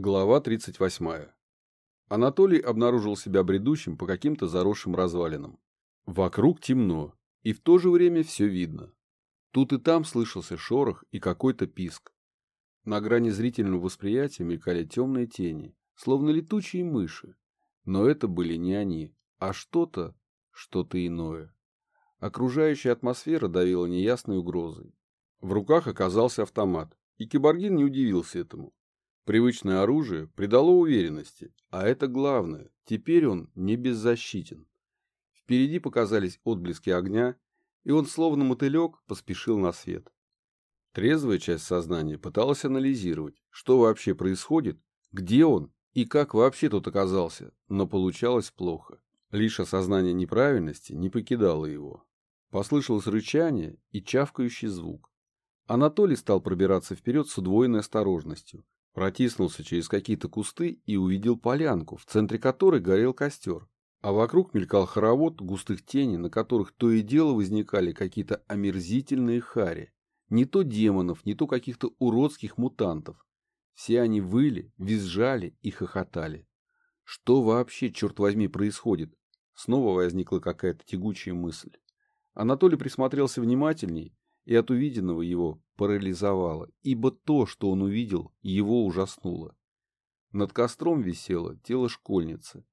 Глава 38. Анатолий обнаружил себя бредущим по каким-то заросшим развалинам. Вокруг темно, и в то же время все видно. Тут и там слышался шорох и какой-то писк. На грани зрительного восприятия мелькали темные тени, словно летучие мыши. Но это были не они, а что-то, что-то иное. Окружающая атмосфера давила неясной угрозой. В руках оказался автомат, и Киборгин не удивился этому. Привычное оружие придало уверенности, а это главное, теперь он не беззащитен. Впереди показались отблески огня, и он словно мотылек поспешил на свет. Трезвая часть сознания пыталась анализировать, что вообще происходит, где он и как вообще тут оказался, но получалось плохо. Лишь осознание неправильности не покидало его. Послышалось рычание и чавкающий звук. Анатолий стал пробираться вперед с удвоенной осторожностью, Протиснулся через какие-то кусты и увидел полянку, в центре которой горел костер. А вокруг мелькал хоровод густых теней, на которых то и дело возникали какие-то омерзительные хари. Не то демонов, не то каких-то уродских мутантов. Все они выли, визжали и хохотали. Что вообще, черт возьми, происходит? Снова возникла какая-то тягучая мысль. Анатолий присмотрелся внимательней и от увиденного его парализовало, ибо то, что он увидел, его ужаснуло. Над костром висело тело школьницы.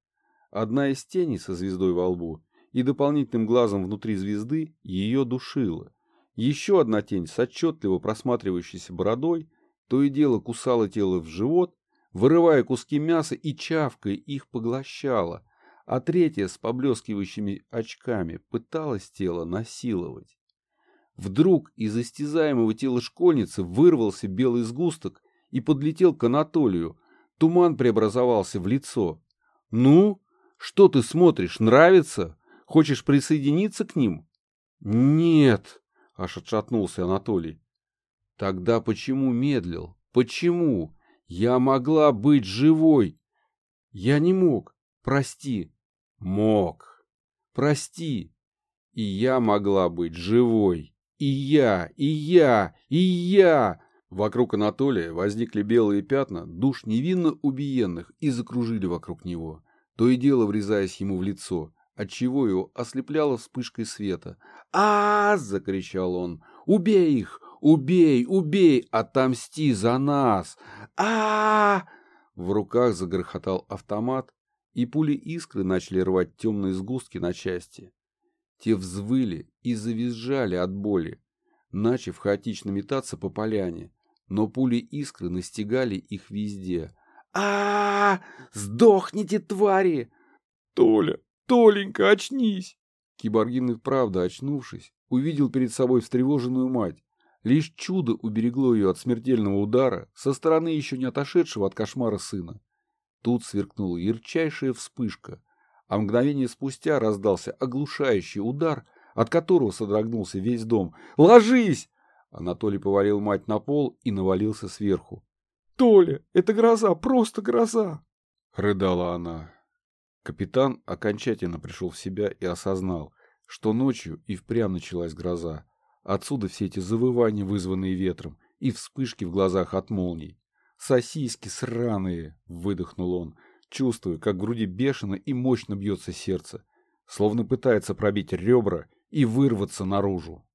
Одна из теней со звездой во лбу и дополнительным глазом внутри звезды ее душила. Еще одна тень с отчетливо просматривающейся бородой то и дело кусала тело в живот, вырывая куски мяса и чавкой их поглощала, а третья с поблескивающими очками пыталась тело насиловать. Вдруг из истязаемого тела школьницы вырвался белый сгусток и подлетел к Анатолию. Туман преобразовался в лицо. «Ну? Что ты смотришь? Нравится? Хочешь присоединиться к ним?» «Нет», — аж отшатнулся Анатолий. «Тогда почему медлил? Почему? Я могла быть живой!» «Я не мог. Прости». «Мог. Прости. И я могла быть живой». И я, и я, и я! Вокруг Анатолия возникли белые пятна душ невинно убиенных и закружили вокруг него, то и дело врезаясь ему в лицо, отчего его ослепляло вспышкой света. а, -а, -а закричал он. «Убей их! Убей! Убей! Отомсти за нас! а, -а, -а В руках загрохотал автомат, и пули искры начали рвать темные сгустки на части. Те взвыли и завизжали от боли, начав хаотично метаться по поляне, но пули искры настигали их везде. а, -а, -а Сдохните, твари! Толя, Толенька, очнись! Киборгин и правда, очнувшись, увидел перед собой встревоженную мать. Лишь чудо уберегло ее от смертельного удара со стороны еще не отошедшего от кошмара сына. Тут сверкнула ярчайшая вспышка, а мгновение спустя раздался оглушающий удар, от которого содрогнулся весь дом. «Ложись!» Анатолий повалил мать на пол и навалился сверху. «Толя, это гроза, просто гроза!» — рыдала она. Капитан окончательно пришел в себя и осознал, что ночью и впрямь началась гроза. Отсюда все эти завывания, вызванные ветром, и вспышки в глазах от молний. «Сосиски сраные!» — выдохнул он чувствуя, как в груди бешено и мощно бьется сердце, словно пытается пробить ребра и вырваться наружу.